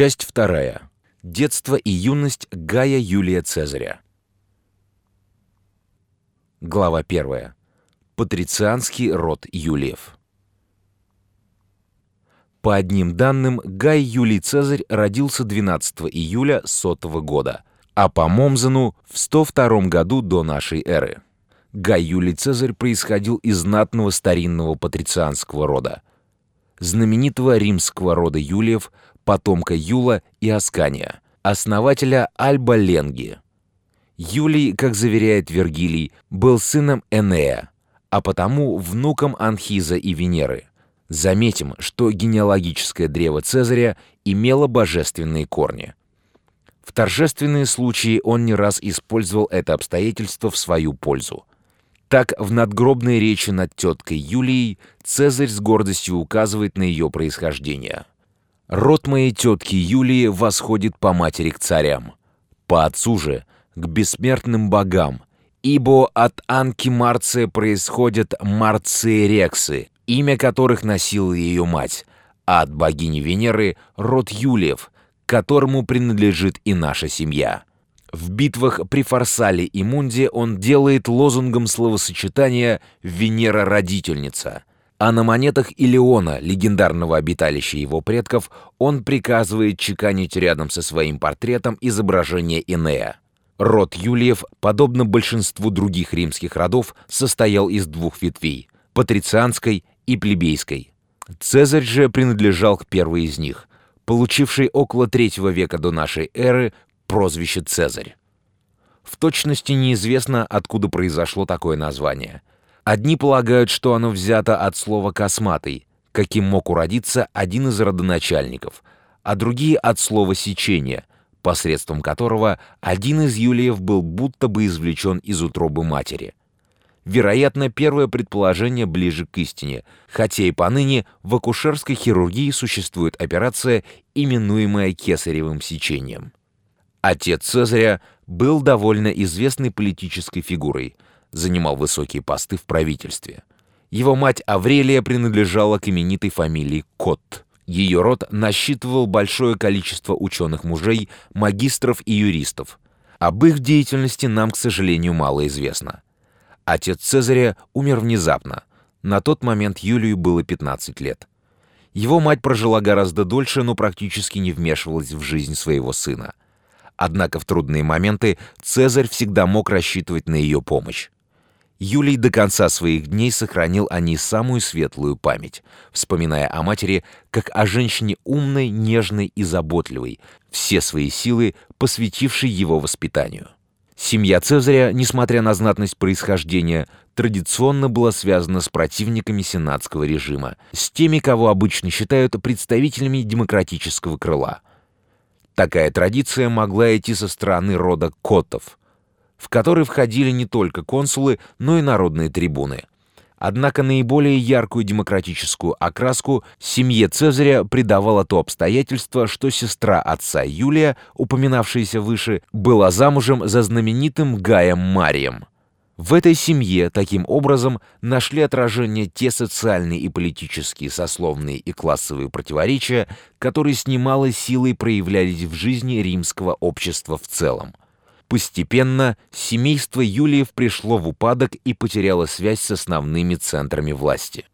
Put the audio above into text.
Часть вторая. Детство и юность Гая Юлия Цезаря. Глава первая. Патрицианский род Юлиев. По одним данным, Гай Юлий Цезарь родился 12 июля 100 года, а по Момзену в 102 году до нашей эры. Гай Юлий Цезарь происходил из знатного старинного патрицианского рода, знаменитого римского рода Юлиев, потомка Юла и Аскания, основателя Альба Ленги. Юлий, как заверяет Вергилий, был сыном Энея, а потому внуком Анхиза и Венеры. Заметим, что генеалогическое древо Цезаря имело божественные корни. В торжественные случаи он не раз использовал это обстоятельство в свою пользу. Так, в надгробной речи над теткой Юлией Цезарь с гордостью указывает на ее происхождение. «Род моей тетки Юлии восходит по матери к царям, по отцу же к бессмертным богам, ибо от Анки Марция происходят Марции Рексы, имя которых носила ее мать, а от богини Венеры — род Юлиев, которому принадлежит и наша семья». В битвах при Фарсале и Мунде он делает лозунгом словосочетания «Венера-родительница», а на монетах Илеона, легендарного обиталища его предков, он приказывает чеканить рядом со своим портретом изображение Инея. Род Юлиев, подобно большинству других римских родов, состоял из двух ветвей – патрицианской и плебейской. Цезарь же принадлежал к первой из них, получившей около третьего века до нашей эры прозвище Цезарь. В точности неизвестно, откуда произошло такое название. Одни полагают, что оно взято от слова «косматый», каким мог уродиться один из родоначальников, а другие от слова «сечение», посредством которого один из Юлиев был будто бы извлечен из утробы матери. Вероятно, первое предположение ближе к истине, хотя и поныне в акушерской хирургии существует операция, именуемая кесаревым сечением. Отец Цезаря был довольно известной политической фигурой, занимал высокие посты в правительстве. Его мать Аврелия принадлежала к именитой фамилии Кот. Ее род насчитывал большое количество ученых-мужей, магистров и юристов. Об их деятельности нам, к сожалению, мало известно. Отец Цезаря умер внезапно. На тот момент Юлию было 15 лет. Его мать прожила гораздо дольше, но практически не вмешивалась в жизнь своего сына. Однако в трудные моменты Цезарь всегда мог рассчитывать на ее помощь. Юлий до конца своих дней сохранил о ней самую светлую память, вспоминая о матери как о женщине умной, нежной и заботливой, все свои силы посвятившей его воспитанию. Семья Цезаря, несмотря на знатность происхождения, традиционно была связана с противниками сенатского режима, с теми, кого обычно считают представителями демократического крыла – Такая традиция могла идти со стороны рода Котов, в который входили не только консулы, но и народные трибуны. Однако наиболее яркую демократическую окраску семье Цезаря придавало то обстоятельство, что сестра отца Юлия, упоминавшаяся выше, была замужем за знаменитым Гаем Марием. В этой семье, таким образом, нашли отражение те социальные и политические, сословные и классовые противоречия, которые с немалой силой проявлялись в жизни римского общества в целом. Постепенно семейство Юлиев пришло в упадок и потеряло связь с основными центрами власти.